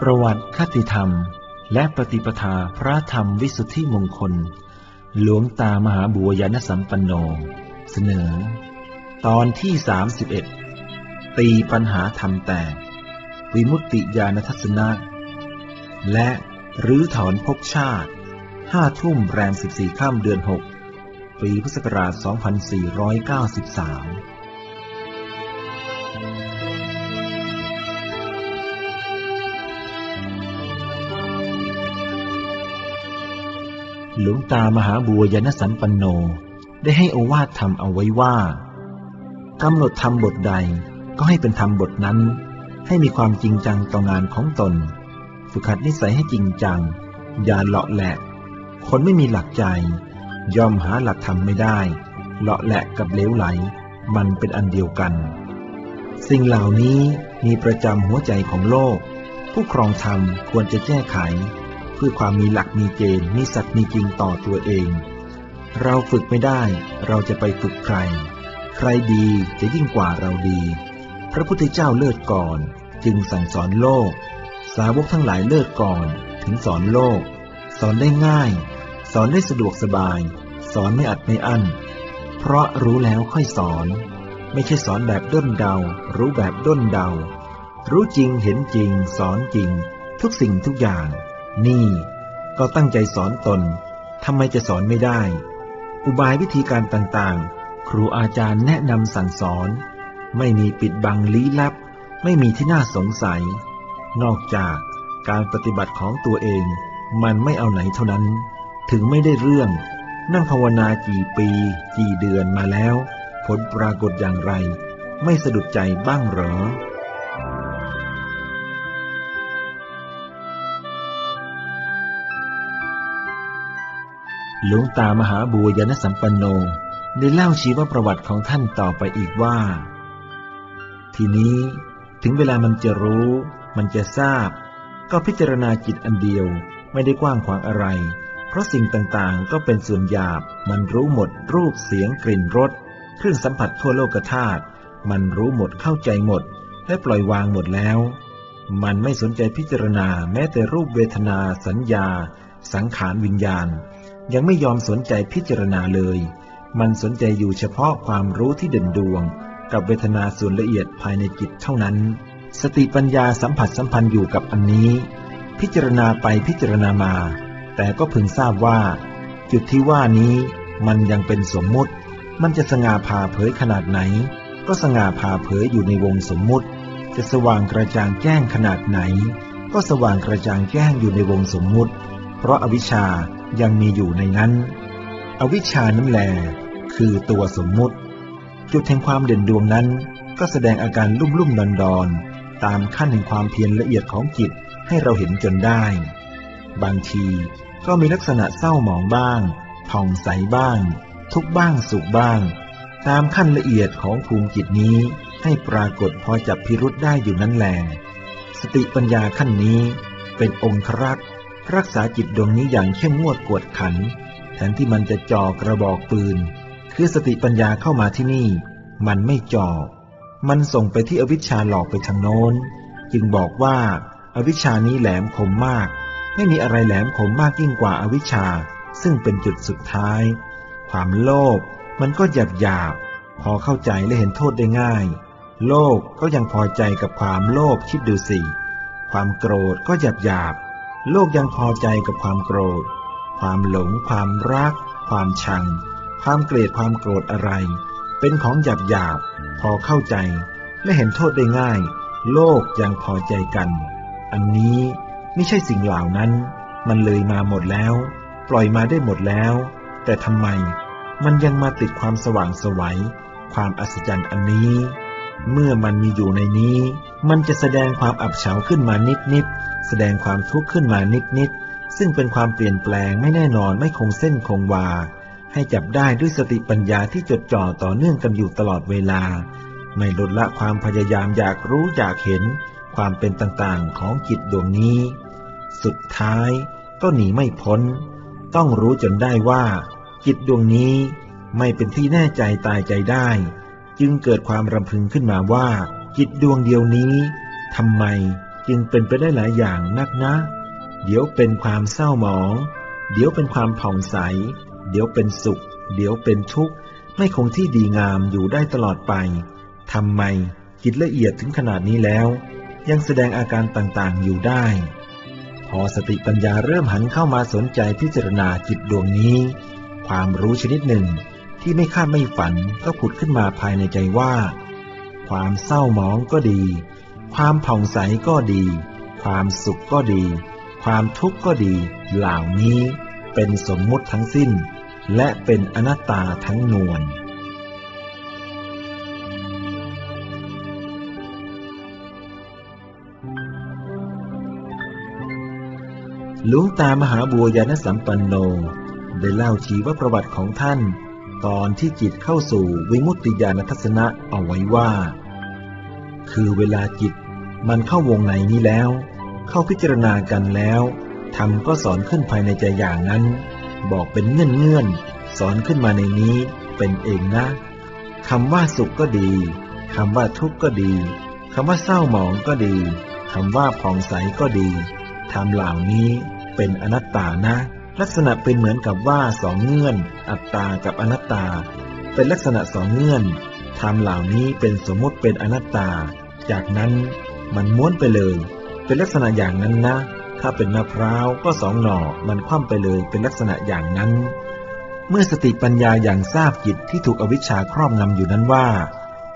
ประวัติคติธรรม และปฏิปทาพระธรรมวิสุทธิมงคล หลวงตามหาบัวยานสัมปันโน เสนอ ตอนที่ 31 ตีปัญหาธรรมแตก วิมุตติญาณทัศนะ และรื้อถอนภพชาติห้าทุ่มแรม 14 ข้ามเดือน 6 ปีพุทธศักราช 2493 หลวงตามหาบัวยานสัมปันโน ได้ให้อวาทธรรมเอาไว้ว่ากำหนดธรรมบทใดก็ให้เป็นธรรมบทนั้น ให้มีความจริงจังต่องานของตน ฝึกหัดนิสัยให้จริงจัง อย่าเลาะแหละ คนไม่มีหลักใจ ยอมหาหลักธรรมไม่ได้ เลาะแหละกับเลวไหล มันเป็นอันเดียวกัน สิ่งเหล่านี้มีประจำหัวใจของโลก ผู้ครองธรรมควรจะแก้ไข เพื่อความมีหลักมีเกณฑ์มีสัตว์มีจริงต่อตัวเอง เราฝึกไม่ได้ เราจะไปฝึกใคร ใครดีจะยิ่งกว่าเราดี พระพุทธเจ้าเลิศก่อน จึงสั่งสอนโลก สาวกทั้งหลายเลิศก่อน ถึงสอนโลก สอนได้ง่าย สอนได้สะดวกสบาย สอนไม่อัดไม่อั้น เพราะรู้แล้วค่อยสอน ไม่ใช่สอนแบบด้นเดา รู้แบบด้นเดา รู้จริงเห็นจริง สอนจริง ทุกสิ่งทุกอย่าง นี่ ก็ตั้งใจสอนตนทำไมจะสอนไม่ได้ อุบายวิธีการต่างๆ ครูอาจารย์แนะนำสั่งสอน ไม่มีปิดบังลี้ลับ ไม่มีที่น่าสงสัย นอกจากการปฏิบัติของตัวเอง มันไม่เอาไหนเท่านั้น ถึงไม่ได้เรื่อง นั่งภาวนากี่ปี กี่เดือนมาแล้ว ผลปรากฏอย่างไร ไม่สะดุดใจบ้างหรอ หลวงตามหาบัวยานสัมปันโนได้เล่าชีวประวัติของท่านต่อไปอีกว่า ทีนี้ถึงเวลามันจะรู้ มันจะทราบ ก็พิจารณาจิตอันเดียวไม่ได้กว้างขวางอะไร เพราะสิ่งต่างๆ ก็เป็นส่วนหยาบ มันรู้หมดรูปเสียงกลิ่นรสเครื่องสัมผัสทั่วโลกธาตุมันรู้หมดเข้าใจหมด และปล่อยวางหมดแล้ว มันไม่สนใจพิจารณาแม้แต่รูปเวทนา สัญญา สังขารวิญญาณ ยังไม่ยอมสนใจพิจารณาเลย มันสนใจอยู่เฉพาะความรู้ที่เด่นดวง กับเวทนาส่วนละเอียดภายในจิตเท่านั้น สติปัญญาสัมผัสสัมพันธ์อยู่กับอันนี้ พิจารณาไปพิจารณามา แต่ก็พึงทราบว่า จุดที่ว่านี้มันยังเป็นสมมุติ มันจะสง่าผ่าเผยขนาดไหน ก็สง่าผ่าเผยอยู่ในวงสมมุติ จะสว่างกระจ่างแจ้งขนาดไหน ก็สว่างกระจ่างแจ้งอยู่ในวงสมมุติ เพราะอวิชชา ยังมีอยู่ในนั้น อวิชานั้นแหลคือตัวสมมุติ จุดแห่งความเด่นดวงนั้นก็แสดงอาการลุ่มลุ่มดอนดอนตามขั้นแห่งความเพียรละเอียดของจิตให้เราเห็นจนได้ บางทีก็มีลักษณะเศร้าหมองบ้างผ่องใสบ้าง ทุกบ้างสุขบ้าง ตามขั้นละเอียดของภูมิจิตนี้ให้ปรากฏพอจับพิรุษได้อยู่นั้นแหลสติปัญญาขั้นนี้เป็นองครักษ รักษาจิตดวงนี้อย่างเข้มงวดกวดขัน แทนที่มันจะจ่อกระบอกปืน คือสติปัญญาเข้ามาที่นี่ มันไม่จ่อ มันส่งไปที่อวิชชาหลอกไปทางโน้น จึงบอกว่าอาวิชชานี้แหลมคมมาก ไม่มีอะไรแหลมคมมากยิ่งกว่าอาวิชชา ซึ่งเป็นจุดสุดท้าย ความโลภมันก็หยาบหยาบพอเข้าใจและเห็นโทษได้ง่าย โลภก็ยังพอใจกับความโลภคิดดูสิ ความโกรธก็หยาบหยาบ โลกยังพอใจกับความโกรธ ความหลง ความรัก ความชัง ความเกลียดความโกรธอะไร เป็นของหยาบหยาบพอเข้าใจ และเห็นโทษได้ง่าย โลกยังพอใจกัน อันนี้ไม่ใช่สิ่งเหล่านั้น มันเลยมาหมดแล้ว ปล่อยมาได้หมดแล้ว แต่ทำไม มันยังมาติดความสว่างสวัย ความอัศจรรย์อันนี้ เมื่อมันมีอยู่ในนี้ มันจะแสดงความอับเฉาขึ้นมานิดนิด แสดงความทุกข์ขึ้นมานิดๆซึ่งเป็นความเปลี่ยนแปลงไม่แน่นอนไม่คงเส้นคงวา ให้จับได้ด้วยสติปัญญาที่จดจ่อต่อเนื่องกันอยู่ตลอดเวลา ไม่ลดละความพยายามอยากรู้อยากเห็น ความเป็นต่างๆของจิตดวงนี้ สุดท้ายก็หนีไม่พ้น ต้องรู้จนได้ว่า จิตดวงนี้ไม่เป็นที่แน่ใจตายใจได้ จึงเกิดความรำพึงขึ้นมาว่า จิตดวงเดียวนี้ทำไม จึงเป็นไปได้หลายอย่างนักนะ เดี๋ยวเป็นความเศร้าหมอง เดี๋ยวเป็นความผ่องใส เดี๋ยวเป็นสุข เดี๋ยวเป็นทุกข์ ไม่คงที่ดีงามอยู่ได้ตลอดไป ทำไมจิตละเอียดถึงขนาดนี้แล้ว ยังแสดงอาการต่างๆอยู่ได้ พอสติปัญญาเริ่มหันเข้ามาสนใจพิจารณาจิตดวงนี้ ความรู้ชนิดหนึ่งที่ไม่คาดไม่ฝันก็ผุดขึ้นมาภายในใจว่า ความเศร้าหมองก็ดี ความผ่องใสก็ดี ความสุขก็ดี ความทุกข์ก็ดี เหล่านี้เป็นสมมุติทั้งสิ้น และเป็นอนัตตาทั้งนวลหลวงตามหาบัวยานสัมปันโน ได้เล่าชีวประวัติของท่าน ตอนที่จิตเข้าสู่วิมุตติญาณทัศนะเอาไว้ว่า คือเวลาจิต มันเข้าวงในนี้แล้ว เข้าพิจารณากันแล้วทำก็สอนขึ้นภายในใจอย่างนั้น บอกเป็นเงื่อนเงื่อนสอนขึ้นมาในนี้เป็นเองนะคำว่าสุขก็ดีคำว่าทุกข์ก็ดีคำว่าเศร้าหมองก็ดีคำว่าผ่องใสก็ดีทำเหล่านี้เป็นอนัตตานะ ลักษณะเป็นเหมือนกับว่าสองเงื่อน อัตตากับอนัตตา เป็นลักษณะสองเงื่อนทำเหล่านี้เป็นสมมติเป็นอนัตตา จากนั้น มันม้วนไปเลย เป็นลักษณะอย่างนั้นนะ ถ้าเป็นมะพร้าวก็สองหน่อ มันคว่ำไปเลย เป็นลักษณะอย่างนั้น เมื่อสติปัญญาอย่างทราบจิตที่ถูกอวิชชาครอบงำอยู่นั้นว่า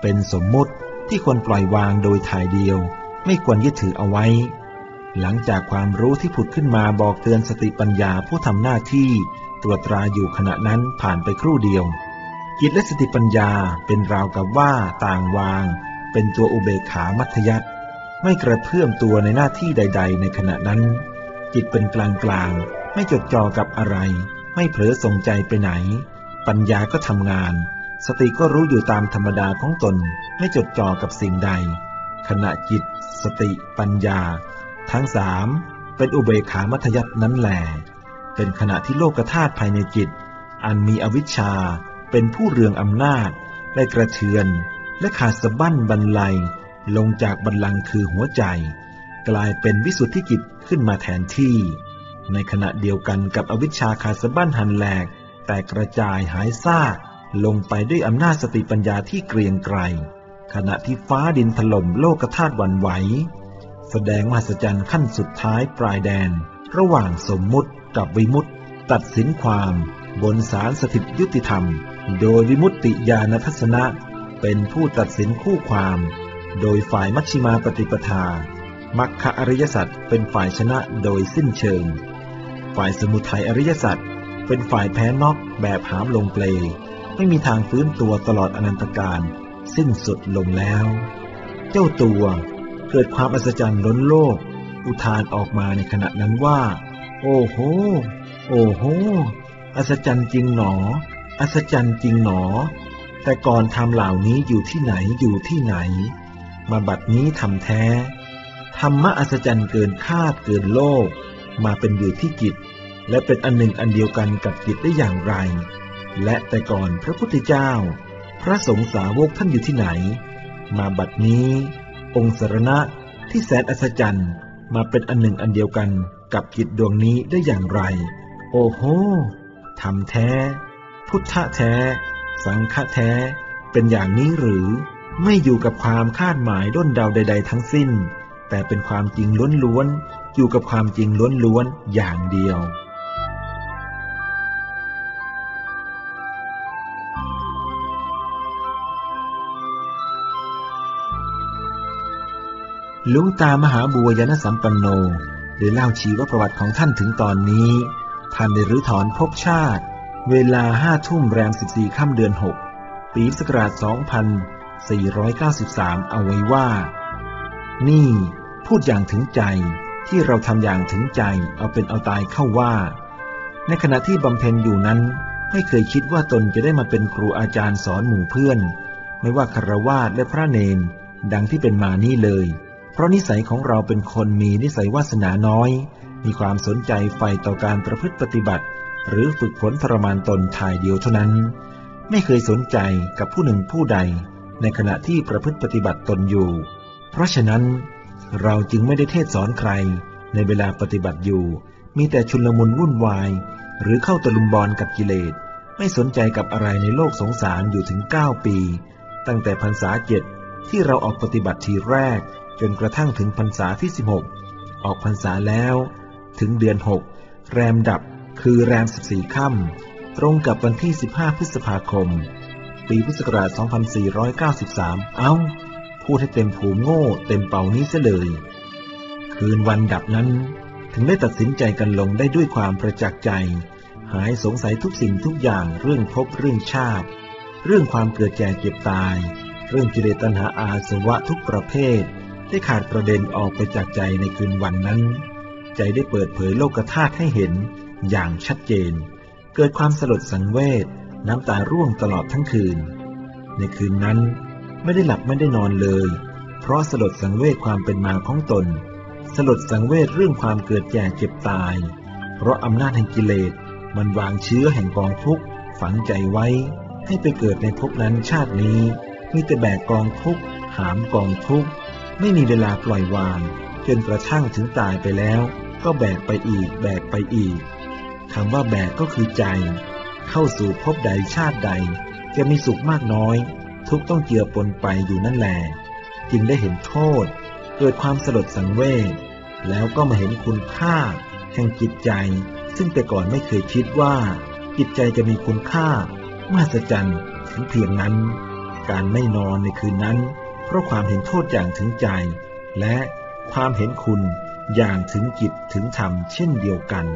เป็นสมมุติที่ควรปล่อยวางโดยถ่ายเดียว ไม่ควรยึดถือเอาไว้ หลังจากความรู้ที่ผุดขึ้นมาบอกเตือนสติปัญญาผู้ทำหน้าที่ตรวจตราอยู่ขณะนั้นผ่านไปครู่เดียว จิตและสติปัญญาเป็นราวกับว่าต่างวาง เป็นตัวอุเบกขามัธยัต ไม่กระเพื่อมตัวในหน้าที่ใด ๆ ในขณะนั้น จิตเป็นกลางกลางไม่จดจ่อกับอะไร ไม่เผลอส่งใจไปไหน ปัญญาก็ทำงาน สติก็รู้อยู่ตามธรรมดาของตน ไม่จดจ่อกับสิ่งใด ขณะจิต สติ ปัญญา ทั้งสามเป็นอุเบกขามัธยัตินั้นแหลเป็นขณะที่โลกธาตุภายในจิต อันมีอวิชชา เป็นผู้เรืองอำนาจ ได้กระเทือน และขาดสะบั้นบรรลัย ลงจากบัลลังก์คือหัวใจ กลายเป็นวิสุทธิจิตขึ้นมาแทนที่ ในขณะเดียวกันกับอวิชชาขาดสะบั้นหันแหลก แต่กระจายหายซากลงไปด้วยอำนาจสติปัญญาที่เกรียงไกรขณะที่ฟ้าดินถล่มโลกธาตุวันไหว แสดงมหัศจรรย์ขั้นสุดท้ายปลายแดน ระหว่างสมมุติกับวิมุตติตัดสินความ บนสารสถิตยุติธรรม โดยวิมุตติญาณทัศนะ เป็นผู้ตัดสินคู่ความ โดยฝ่ายมัชชิมาปฏิปทา มัคคะอริยสัจเป็นฝ่ายชนะโดยสิ้นเชิง ฝ่ายสมุทัยอริยสัจเป็นฝ่ายแพ้นอกแบบหามลงเปล ไม่มีทางฟื้นตัวตลอดอนันตการ สิ้นสุดลงแล้ว เจ้าตัวเกิดความอัศจรรย์ล้นโลก อุทานออกมาในขณะนั้นว่า โอ้โห โอ้โห อัศจรรย์จริงหนอ อัศจรรย์จริงหนอ แต่ก่อนทำเหล่านี้อยู่ที่ไหนอยู่ที่ไหน มาบัดนี้ทำแท้ ธรรมะอัศจรรย์เกินคาดเกินโลก มาเป็นอยู่ที่จิต และเป็นอันหนึ่งอันเดียวกันกับจิตได้อย่างไร และแต่ก่อนพระพุทธเจ้า พระสงฆ์สาวกท่านอยู่ที่ไหน มาบัดนี้ องค์สรณะที่แสนอัศจรรย์มาเป็นอันหนึ่งอันเดียวกันกับจิตดวงนี้ได้อย่างไร โอ้โหทำแท้ พุทธแท้ สังฆแท้ เป็นอย่างนี้หรือ ไม่อยู่กับความคาดหมายด้นเดาใด ๆ ทั้งสิ้น แต่เป็นความจริงล้วนๆอยู่กับความจริงล้วนๆอย่างเดียวลวงตามหาบัวยานสัมปันโนได้เล่าชีวประวัติของท่านถึงตอนนี้ ท่านได้รื้อถอนภพชาติ เวลาห้าทุ่มแรมสิบสี่ค่ำเดือนหกปีศักราช 493 เอาไว้ว่า นี่ พูดอย่างถึงใจที่เราทำอย่างถึงใจเอาเป็นเอาตายเข้าว่า ในขณะที่บำเพ็ญอยู่นั้น ไม่เคยคิดว่าตนจะได้มาเป็นครูอาจารย์สอนหมู่เพื่อน ไม่ว่าคารวาสและพระเนน ดังที่เป็นมานี่เลย เพราะนิสัยของเราเป็นคนมีนิสัยวาสนาน้อย มีความสนใจใฝ่ต่อการประพฤติปฏิบัติ หรือฝึกฝนทรมานตนถ่ายเดียวเท่านั้น ไม่เคยสนใจกับผู้หนึ่งผู้ใด ในขณะที่ประพฤติปฏิบัติตนอยู่ เพราะฉะนั้นเราจึงไม่ได้เทศสอนใคร ในเวลาปฏิบัติอยู่ มีแต่ชุลมุนวุ่นวาย หรือเข้าตะลุมบอลกับกิเลส ไม่สนใจกับอะไรในโลกสงสารอยู่ถึง 9 ปี ตั้งแต่พรรษาเจ็ดที่เราออกปฏิบัติทีแรก จนกระทั่งถึงพรรษาที่ 16 ออกพรรษาแล้ว ถึงเดือน 6 แรมดับคือแรม 14 ค่ำตรงกับวันที่ 15 พฤษภาคม ปีพุทธศักราช 2493 เอ้า พูดให้เต็มผูโง่ เต็มเป่านี้เสเลย คืนวันดับนั้น ถึงได้ตัดสินใจกันลงได้ด้วยความประจักษ์ใจ หายสงสัยทุกสิ่งทุกอย่างเรื่องภพเรื่องชาติ เรื่องความเกิดแก่เจ็บตาย เรื่องกิเลสตัณหาอาสวะทุกประเภท ได้ขาดประเด็นออกไปจากใจในคืนวันนั้น ใจได้เปิดเผยโลกธาตุให้เห็นอย่างชัดเจน เกิดความสลดสังเวช น้ำตาร่วงตลอดทั้งคืน ในคืนนั้นไม่ได้หลับไม่ได้นอนเลย เพราะสลดสังเวชความเป็นมาของตน สลดสังเวชเรื่องความเกิดแก่เจ็บตาย เพราะอำนาจแห่งกิเลสมันวางเชื้อแห่งกองทุกข์ฝังใจไว้ ให้ไปเกิดในภพนั้นชาตินี้ มีแต่แบกกองทุกข์หามกองทุกข์ไม่มีเวลาปล่อยวาง จนกระทั่งถึงตายไปแล้ว ก็แบกไปอีกแบกไปอีกคำว่าแบกก็คือใจ เข้าสู่ภพใดชาติใด จะมีสุขมากน้อย ทุกต้องเจือปนไปอยู่นั่นแหละจึงได้เห็นโทษ เกิดความสลดสังเวชแล้วก็มาเห็นคุณค่า แห่งจิตใจ ซึ่งแต่ก่อนไม่เคยคิดว่า จิตใจจะมีคุณค่ามหัศจรรย์ถึงเพียงนั้น การไม่นอนในคืนนั้น เพราะความเห็นโทษอย่างถึงใจ และความเห็นคุณอย่างถึงจิตถึงธรรมเช่นเดียวกัน